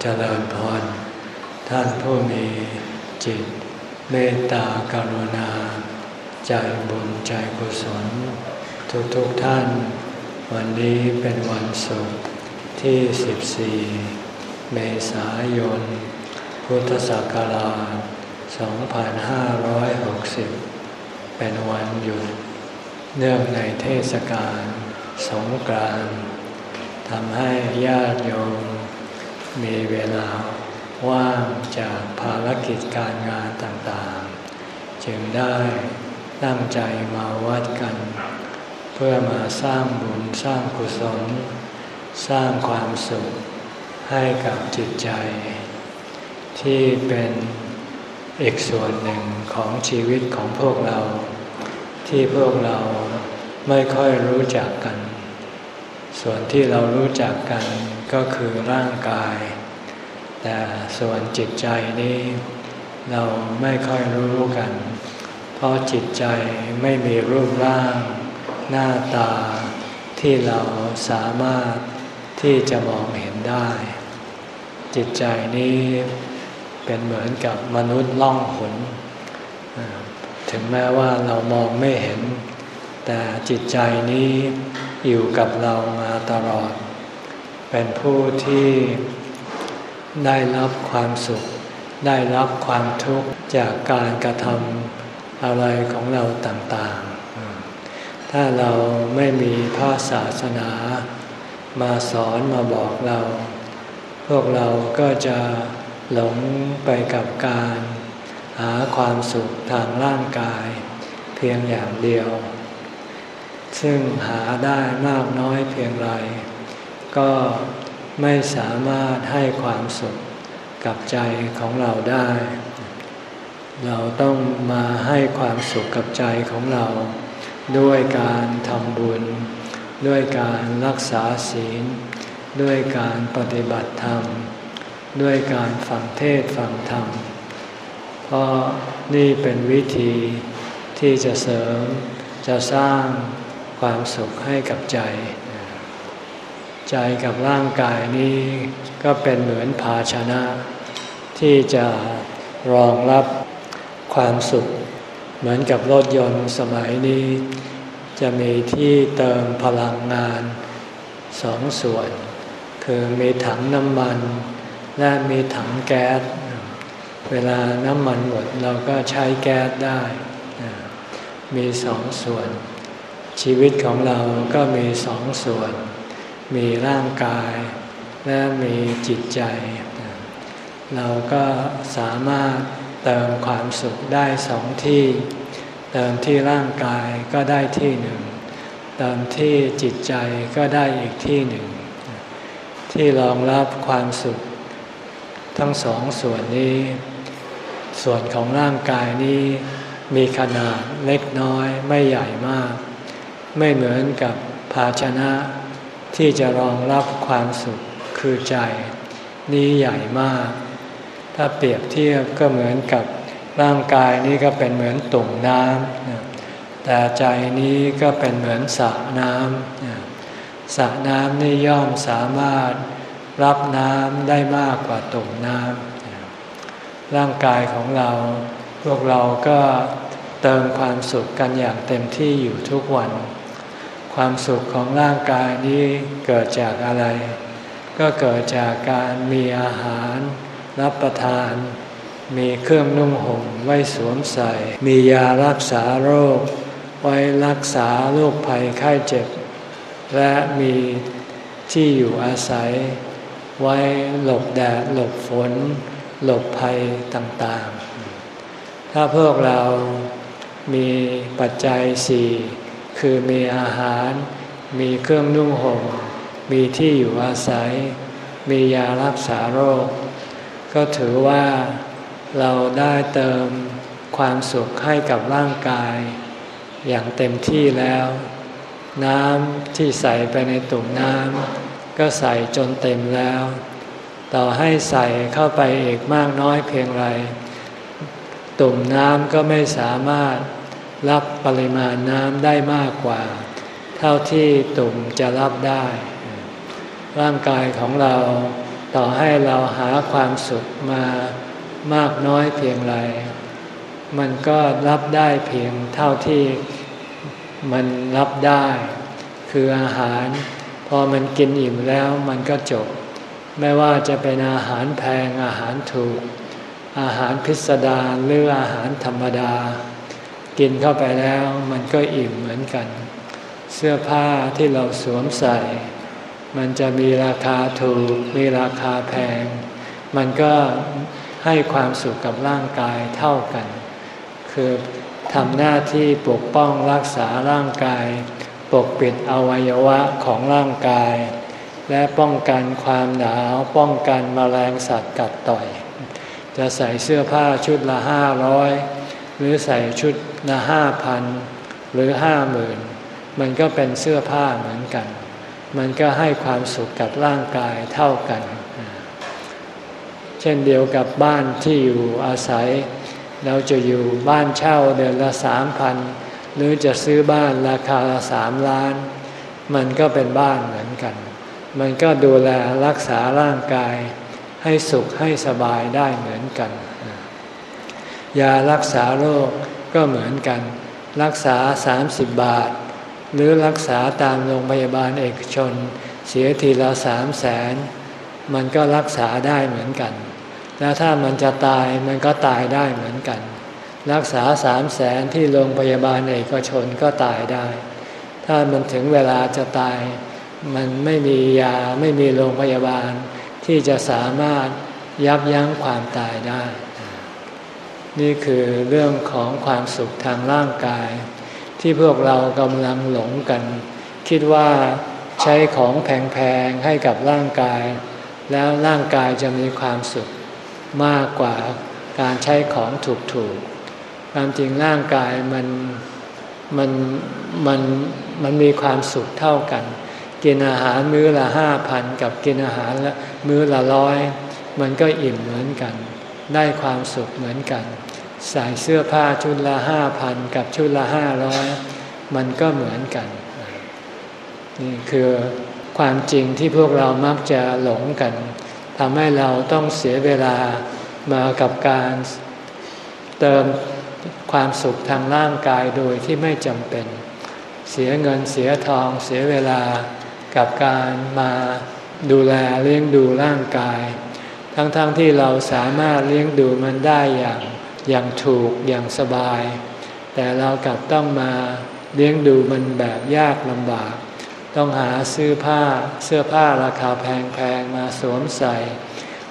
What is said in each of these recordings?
เจริญพร ท่านผู้มีจิตเมตตากรุณา ใจบุญใจกุศล ทุกทุกท่าน วันนี้เป็นวันศุกร์ที่ 14 เมษายน พุทธศักราช 2560 เป็นวันหยุด เนื่องในเทศกาลสงกรานต์ทำให้ญาติโยม มีเวลาว่างจากภารกิจการงานต่างๆ จึงได้ตั้งใจมาวัดกัน เพื่อมาสร้างบุญสร้างกุศล สร้างความสุขให้กับจิตใจ ที่เป็นอีกส่วนหนึ่งของชีวิตของพวกเรา ที่พวกเราไม่ค่อยรู้จักกัน ส่วนที่เรารู้จักกัน ก็คือร่างกาย แต่ส่วนจิตใจนี้เราไม่ค่อยรู้กัน เพราะจิตใจไม่มีรูปร่าง หน้าตาที่เราสามารถที่จะมองเห็นได้ จิตใจนี้เป็นเหมือนกับมนุษย์ล่องหนถึงแม้ว่าเรามองไม่เห็น แต่จิตใจนี้อยู่กับเรามาตลอด เป็นผู้ที่ได้รับความสุข ได้รับความทุกข์จากการกระทำอะไรของเราต่างๆ ถ้าเราไม่มีพระศาสนา มาสอนมาบอกเรา พวกเราก็จะหลงไปกับการหาความสุขทางร่างกาย เพียงอย่างเดียว ซึ่งหาได้มากน้อยเพียงไร ก็ไม่สามารถให้ความสุขกับใจของเราได้ เราต้องมาให้ความสุขกับใจของเรา ด้วยการทำบุญ ด้วยการรักษาศีล ด้วยการปฏิบัติธรรม ด้วยการฟังเทศฟังธรรม เพราะนี่เป็นวิธีที่จะเสริมจะสร้างความสุขให้กับใจ ใจกับร่างกายนี้ก็เป็นเหมือนภาชนะ ที่จะรองรับความสุข เหมือนกับรถยนต์สมัยนี้ จะมีที่เติมพลังงานสองส่วน คือมีถังน้ำมัน และมีถังแก๊สเวลาน้ำมันหมดเราก็ใช้แก๊สได้ มีสองส่วน ชีวิตของเราก็มีสองส่วน มีร่างกายและมีจิตใจ เราก็สามารถเติมความสุขได้สองที่ เติมที่ร่างกายก็ได้ที่หนึ่ง เติมที่จิตใจก็ได้อีกที่หนึ่ง ที่รองรับความสุข ทั้งสองส่วนนี้ ส่วนของร่างกายนี้มีขนาดเล็กน้อยไม่ใหญ่มาก ไม่เหมือนกับภาชนะ ที่จะรองรับความสุขคือใจ นี้ใหญ่มาก ถ้าเปรียบเทียบก็เหมือนกับร่างกายนี้ก็เป็นเหมือนตุ่มน้ำแต่ใจนี้ก็เป็นเหมือนสระน้ำสระน้ำนี่ย่อมสามารถรับน้ำได้มากกว่าตุ่มน้ำร่างกายของเรา พวกเราก็เติมความสุขกันอย่างเต็มที่อยู่ทุกวัน ความสุขของร่างกายนี้เกิดจากอะไร ก็เกิดจากการมีอาหารรับประทาน มีเครื่องนุ่งห่มไว้สวมใส่ มียารักษาโรค ไว้รักษาโรคภัยไข้เจ็บ และมีที่อยู่อาศัย ไว้หลบแดดหลบฝน หลบภัยต่างๆ ถ้าพวกเรามีปัจจัยสี่ คือมีอาหาร มีเครื่องนุ่งห่ม มีที่อยู่อาศัย มียารักษาโรค ก็ถือว่าเราได้เติมความสุขให้กับร่างกาย อย่างเต็มที่แล้ว น้ำที่ใส่ไปในตุ่มน้ำก็ใส่จนเต็มแล้ว ต่อให้ใส่เข้าไปอีกมากน้อยเพียงไร ตุ่มน้ำก็ไม่สามารถ รับปริมาณน้ำได้มากกว่า เท่าที่ตุ่มจะรับได้ ร่างกายของเราต่อให้เราหาความสุขมามากน้อยเพียงไร มันก็รับได้เพียงเท่าที่มันรับได้ คืออาหาร พอมันกินอิ่มแล้วมันก็จบ ไม่ว่าจะเป็นอาหารแพงอาหารถูก อาหารพิสดารหรืออาหารธรรมดา กินเข้าไปแล้วมันก็อิ่มเหมือนกัน เสื้อผ้าที่เราสวมใส่ มันจะมีราคาถูก มีราคาแพง มันก็ให้ความสุขกับร่างกายเท่ากัน คือทำหน้าที่ปกป้องรักษาร่างกาย ปกปิดอวัยวะของร่างกาย และป้องกันความหนาวป้องกันมแมลงสัตว์กัดต่อย จะใส่เสื้อผ้าชุดละห้าร้อย หรือใส่ชุดละห้าพันหรือห้าหมื่นมันก็เป็นเสื้อผ้าเหมือนกัน มันก็ให้ความสุขกับร่างกายเท่ากัน เช่นเดียวกับบ้านที่อยู่อาศัย เราจะอยู่บ้านเช่าเดือนละสามพันหรือจะซื้อบ้านราคาละสามล้าน มันก็เป็นบ้านเหมือนกัน มันก็ดูแลรักษาร่างกายให้สุขให้สบายได้เหมือนกัน ยารักษาโรคก็เหมือนกัน รักษา 30 บาท หรือรักษาตามโรงพยาบาลเอกชน เสียทีละสามแสนมันก็รักษาได้เหมือนกัน แล้วถ้ามันจะตายมันก็ตายได้เหมือนกัน รักษาสามแสนที่โรงพยาบาลเอกชนก็ตายได้ ถ้ามันถึงเวลาจะตาย มันไม่มียาไม่มีโรงพยาบาลที่จะสามารถยับยั้งความตายได้ นี่คือเรื่องของความสุขทางร่างกาย ที่พวกเรากำลังหลงกัน คิดว่าใช้ของแพงๆให้กับร่างกาย แล้วร่างกายจะมีความสุขมากกว่าการใช้ของถูกๆความจริงร่างกายมันมันมันมันมีความสุขเท่ากัน กินอาหารมื้อละห้าพันกับกินอาหารละมื้อละร้อยมันก็อิ่มเหมือนกัน ได้ความสุขเหมือนกัน ใส่เสื้อผ้าชุดละห้าพันกับชุดละห้าร้อยมันก็เหมือนกัน นี่คือความจริงที่พวกเรามักจะหลงกันทำให้เราต้องเสียเวลามากับการเติมความสุขทางร่างกายโดยที่ไม่จำเป็น เสียเงินเสียทองเสียเวลากับการมาดูแลเลี้ยงดูร่างกาย ทั้งๆทที่เราสามารถเลี้ยงดูมันได้อย่าง อย่างถูกอย่างสบาย แต่เรากลับต้องมาเลี้ยงดูมันแบบยากลำบาก ต้องหาซื้อผ้าเสื้อผ้าราคาแพงๆมาสวมใส่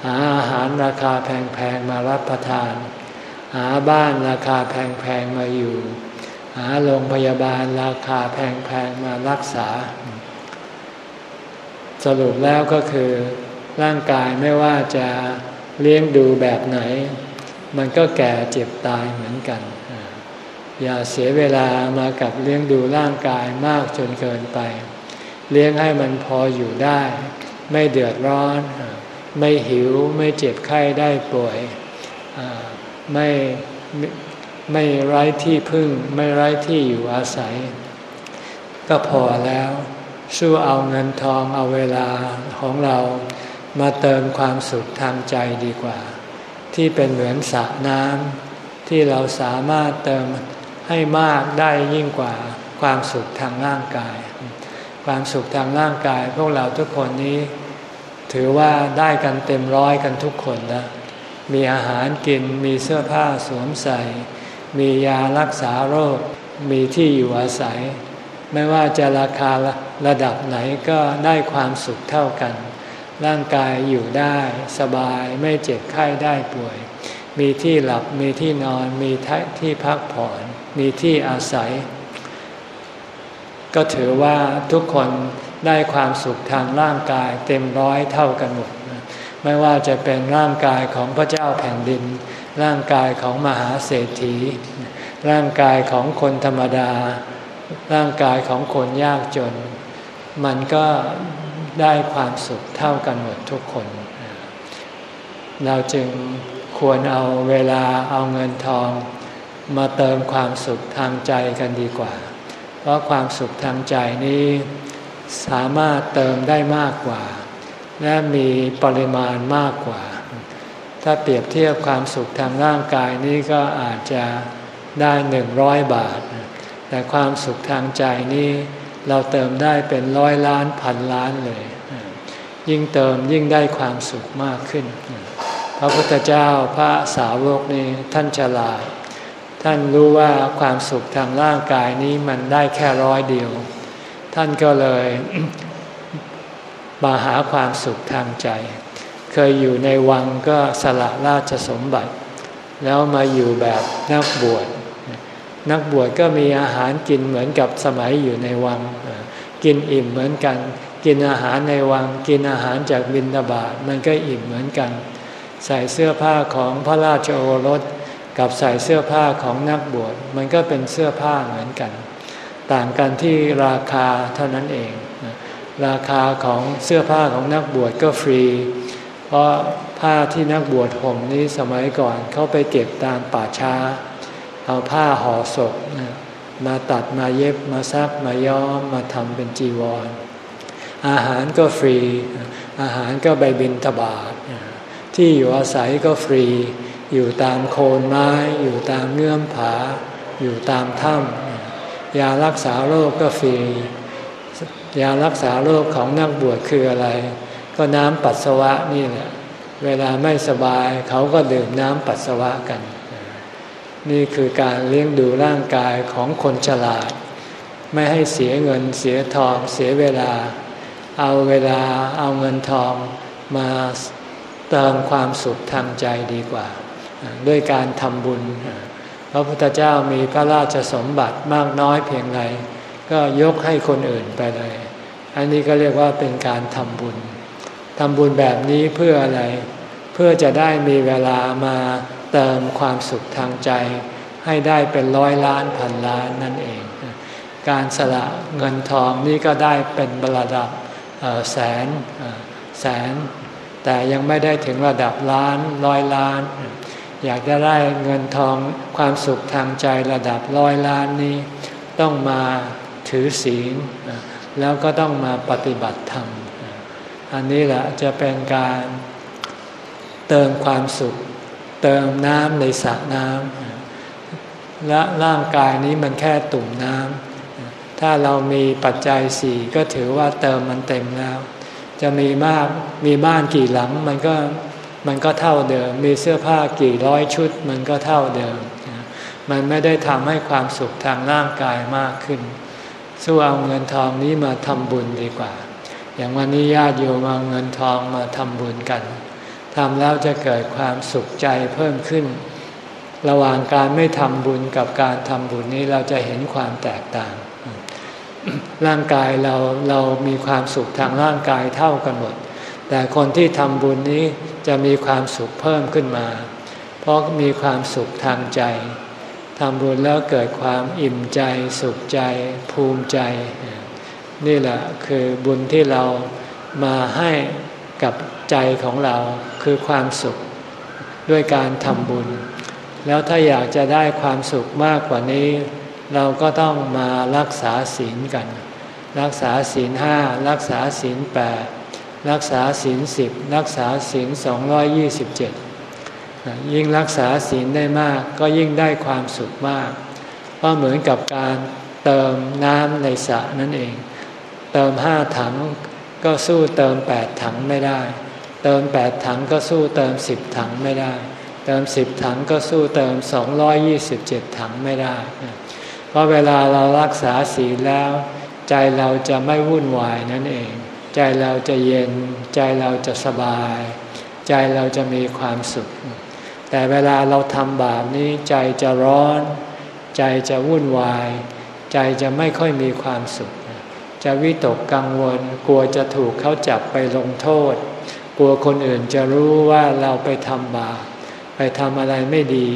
หาอาหารราคาแพงๆมารับประทาน หาบ้านราคาแพงๆมาอยู่ หาโรงพยาบาลราคาแพงๆมารักษา สรุปแล้วก็คือร่างกายไม่ว่าจะเลี้ยงดูแบบไหน มันก็แก่เจ็บตายเหมือนกัน อย่าเสียเวลามากับเลี้ยงดูร่างกายมากจนเกินไป เลี้ยงให้มันพออยู่ได้ ไม่เดือดร้อน ไม่หิวไม่เจ็บไข้ได้ป่วยไม่ไม่ไร้ที่พึ่ง ไม่ไร้ที่อยู่อาศัย ก็พอแล้วสู้เอาเงินทองเอาเวลาของเรา มาเติมความสุขทางใจดีกว่า ที่เป็นเหมือนสระน้ำที่เราสามารถเติมให้มากได้ยิ่งกว่าความสุขทางร่างกาย ความสุขทางร่างกาย พวกเราทุกคนนี้ ถือว่าได้กันเต็มร้อยกันทุกคนนะมีอาหารกินมีเสื้อผ้าสวมใส่ มียารักษาโรค มีที่อยู่อาศัย ไม่ว่าจะราคาระดับไหนก็ได้ความสุขเท่ากัน ร่างกายอยู่ได้สบายไม่เจ็บไข้ได้ป่วย มีที่หลับมีที่นอนมีที่พักผ่อน มีที่อาศัย ก็ถือว่าทุกคนได้ความสุขทางร่างกายเต็มร้อยเท่ากันหมดไม่ว่าจะเป็นร่างกายของพระเจ้าแผ่นดิน ร่างกายของมหาเศรษฐี ร่างกายของคนธรรมดา ร่างกายของคนยากจน มันก็ ได้ความสุขเท่ากันหมดทุกคน เราจึงควรเอาเวลาเอาเงินทอง มาเติมความสุขทางใจกันดีกว่า เพราะความสุขทางใจนี้สามารถเติมได้มากกว่า และมีปริมาณมากกว่า ถ้าเปรียบเทียบความสุขทางร่างกายนี้ก็อาจจะได้หนึ่งร้อยบาท แต่ความสุขทางใจนี้ เราเติมได้เป็นร้อยล้านพันล้านเลย ยิ่งเติมยิ่งได้ความสุขมากขึ้น พระพุทธเจ้าพระสาวกนี้ท่านฉลาด ท่านรู้ว่าความสุขทางร่างกายนี้มันได้แค่ร้อยเดียว ท่านก็เลยมาหาความสุขทางใจ เคยอยู่ในวังก็สละราชสมบัติ แล้วมาอยู่แบบนักบวช นักบวชก็มีอาหารกินเหมือนกับสมัยอยู่ในวัง กินอิ่มเหมือนกัน กินอาหารในวัง กินอาหารจากบินดาบาตมันก็อิ่มเหมือนกัน ใส่เสื้อผ้าของพระราชโอรส กับใส่เสื้อผ้าของนักบวชมันก็เป็นเสื้อผ้าเหมือนกัน ต่างกันที่ราคาเท่านั้นเอง ราคาของเสื้อผ้าของนักบวชก็ฟรี เพราะผ้าที่นักบวชห่มนี้สมัยก่อนเขาไปเก็บตามป่าช้า เอาผ้าห่อศพมาตัดมาเย็บมาซักมาย้อมมาทำเป็นจีวร อาหารก็ฟรี อาหารก็ใบบินตบาทที่อยู่อาศัยก็ฟรี อยู่ตามโคนไม้ อยู่ตามเงื่อมผา อยู่ตามถ้ำยารักษาโรคก็ฟรี ยารักษาโรคของนักบวชคืออะไร ก็น้ำปัสสาวะนี่แหละเวลาไม่สบายเขาก็ดื่มน้ำปัสสาวะกัน นี่คือการเลี้ยงดูร่างกายของคนฉลาด ไม่ให้เสียเงินเสียทองเสียเวลา เอาเวลาเอาเงินทองมาเติมความสุขทางใจดีกว่า ด้วยการทำบุญ พระพุทธเจ้ามีพระราชสมบัติมากน้อยเพียงไรก็ยกให้คนอื่นไปเลย อันนี้ก็เรียกว่าเป็นการทำบุญทำบุญแบบนี้เพื่ออะไร เพื่อจะได้มีเวลามาเติมความสุขทางใจ ให้ได้เป็นร้อยล้านพันล้านนั่นเอง การสละเงินทองนี่ก็ได้เป็นระดับแสนแสน แต่ยังไม่ได้ถึงระดับล้านร้อยล้าน อยากจะได้เงินทองความสุขทางใจระดับร้อยล้านนี้ต้องมาถือศีลแล้วก็ต้องมาปฏิบัติธรรม อันนี้แหละจะเป็นการ เติมความสุข เติมน้ำในสระน้ำและร่างกายนี้มันแค่ตุ่มน้ำถ้าเรามีปัจจัยสี่ก็ถือว่าเติมมันเต็มแล้ว จะมีมากมีบ้านกี่หลังมันก็มันก็เท่าเดิม มีเสื้อผ้ากี่ร้อยชุด มันก็เท่าเดิม มันไม่ได้ทำให้ความสุขทางร่างกายมากขึ้น สู้เอาเงินทองนี้มาทำบุญดีกว่า อย่างวันนี้ญาติโยมเอาเงินทองมาทำบุญกัน ทำแล้วจะเกิดความสุขใจเพิ่มขึ้น ระหว่างการไม่ทำบุญกับการทำบุญนี้เราจะเห็นความแตกต่าง ร่างกายเราเรามีความสุขทางร่างกายเท่ากันหมด แต่คนที่ทำบุญนี้จะมีความสุขเพิ่มขึ้นมา เพราะมีความสุขทางใจทำบุญแล้วเกิดความอิ่มใจ สุขใจ ภูมิใจ นี่แหละคือบุญที่เรามาให้กับ ใจของเราคือความสุขด้วยการทำบุญ แล้วถ้าอยากจะได้ความสุขมากกว่านี้ เราก็ต้องมารักษาศีลกัน รักษาศีลห้ารักษาศีลแปดรักษาศีลสิบรักษาศีลสองยี่สิบเจ็ดยิ่งรักษาศีลได้มากก็ยิ่งได้ความสุขมาก เพราะเหมือนกับการเติมน้ำในสระนั่นเอง เติมห้าถังก็สู้เติมแปดถังไม่ได้ เติมแปดถังก็สู้เติมสิบถังไม่ได้ เติมสิบถังก็สู้เติมสองร้อยยี่สิบเจ็ดถังไม่ได้ เพราะเวลาเรารักษาศีลแล้ว ใจเราจะไม่วุ่นวายนั่นเอง ใจเราจะเย็น ใจเราจะสบาย ใจเราจะมีความสุข แต่เวลาเราทำบาปนี้ใจจะร้อน ใจจะวุ่นวาย ใจจะไม่ค่อยมีความสุข จะวิตกกังวลกลัวจะถูกเขาจับไปลงโทษ กลัวคนอื่นจะรู้ว่าเราไปทำบาปไปทำอะไรไม่ดี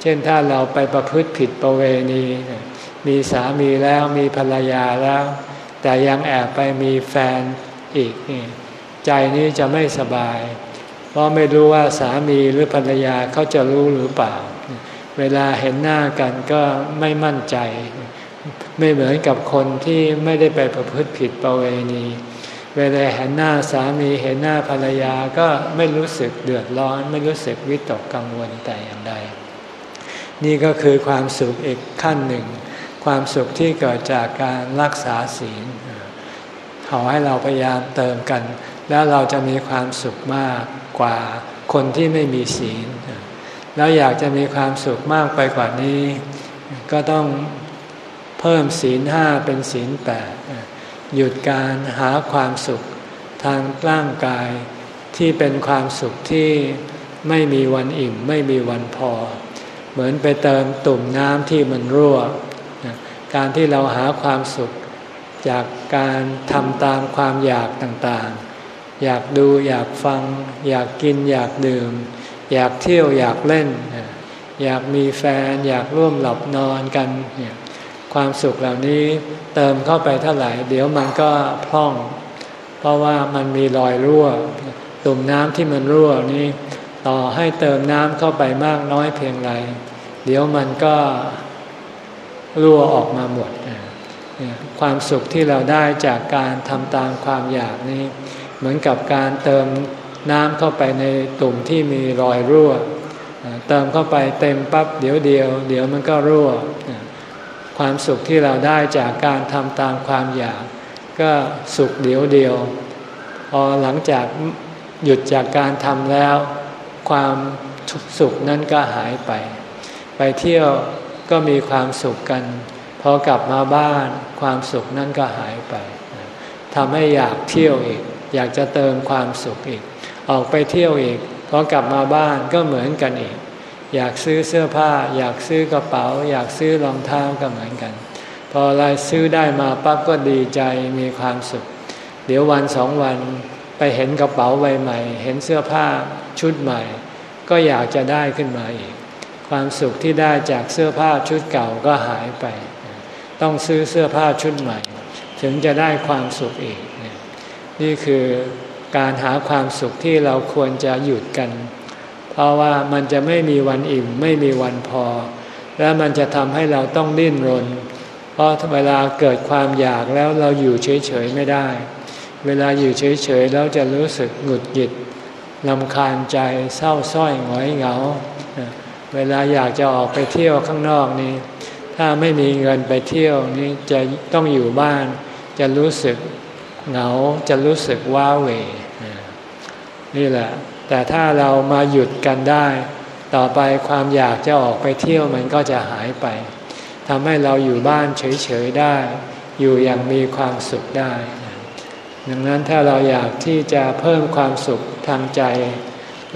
เช่นถ้าเราไปประพฤติผิดประเวณี มีสามีแล้วมีภรรยาแล้ว แต่ยังแอบไปมีแฟนอีกใจนี้จะไม่สบาย เพราะไม่รู้ว่าสามีหรือภรรยาเขาจะรู้หรือเปล่า เวลาเห็นหน้ากันก็ไม่มั่นใจ ไม่เหมือนกับคนที่ไม่ได้ไปประพฤติผิดประเวณี เวลาเห็นหน้าสามีเห็นหน้าภรรยาก็ไม่รู้สึกเดือดร้อน ไม่รู้สึกวิตกกังวลแต่อย่างใด นี่ก็คือความสุขอีกขั้นหนึ่ง ความสุขที่เกิดจากการรักษาศีลขอให้เราพยายามเติมกัน แล้วเราจะมีความสุขมากกว่าคนที่ไม่มีศีล แล้วอยากจะมีความสุขมากไปกว่านี้ ก็ต้องเพิ่มศีลห้าเป็นศีลแปด หยุดการหาความสุขทางร่างกายที่เป็นความสุขที่ไม่มีวันอิ่มไม่มีวันพอ เหมือนไปเติมตุ่มน้ำที่มันรั่ว การที่เราหาความสุข จากการทำตามความอยากต่างๆ อยากดูอยากฟัง อยากกินอยากดื่ม อยากเที่ยวอยากเล่น อยากมีแฟน อยากร่วมหลับนอนกัน ความสุขเหล่านี้เติมเข้าไปเท่าไหร่เดี๋ยวมันก็พร่อง เพราะว่ามันมีรอยรั่ว ตุ่มน้ำที่มันรั่วนี้ ต่อให้เติมน้ำเข้าไปมากน้อยเพียงไร เดี๋ยวมันก็รั่วออกมาหมด ความสุขที่เราได้จากการทำตามความอยากนี้ เหมือนกับการเติมน้ำเข้าไปในตุ่มที่มีรอยรั่ว เติมเข้าไปเต็มปั๊บเดี๋ยวเดียว เดี๋ยวมันก็รั่ว ความสุขที่เราได้จากการทำตามความอยาก ก็สุขเดียวเดียว พอหลังจากหยุดจากการทำแล้ว ความสุขนั้นก็หายไป ไปเที่ยวก็มีความสุขกัน พอกลับมาบ้านความสุขนั้นก็หายไปทำให้อยากเที่ยวอีก อยากจะเติมความสุขอีก ออกไปเที่ยวอีกพอกลับมาบ้านก็เหมือนกันอีก อยากซื้อเสื้อผ้า อยากซื้อกระเป๋า อยากซื้อรองเท้าก็เหมือนกัน พออะไรซื้อได้มาปั๊บก็ดีใจมีความสุข เดี๋ยววันสองวันไปเห็นกระเป๋าใบใหม่ เห็นเสื้อผ้าชุดใหม่ ก็อยากจะได้ขึ้นมาอีก ความสุขที่ได้จากเสื้อผ้าชุดเก่าก็หายไป ต้องซื้อเสื้อผ้าชุดใหม่ ถึงจะได้ความสุขอีก นี่คือการหาความสุขที่เราควรจะหยุดกัน ราะว่ามันจะไม่มีวันอิ่มไม่มีวันพอ และมันจะทำให้เราต้องดิ้นรน เพราะเวลาเกิดความอยากแล้วเราอยู่เฉยๆไม่ได้ เวลาอยู่เฉยๆแล้วจะรู้สึกหงุดหงิดลำคาญใจเศร้าส้อยหงอยเหงา เวลาอยากจะออกไปเที่ยวข้างนอกนี้ ถ้าไม่มีเงินไปเที่ยวนี้จะต้องอยู่บ้าน จะรู้สึกเหงาจะรู้สึกว้าเหวนี่แหละ แต่ถ้าเรามาหยุดกันได้ ต่อไปความอยากจะออกไปเที่ยวมันก็จะหายไปทำให้เราอยู่บ้านเฉยๆได้ อยู่อย่างมีความสุขได้ ดังนั้นถ้าเราอยากที่จะเพิ่มความสุขทางใจ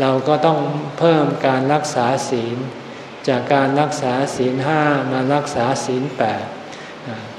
เราก็ต้องเพิ่มการรักษาศีล จากการรักษาศีลห้ามารักษาศีลแปด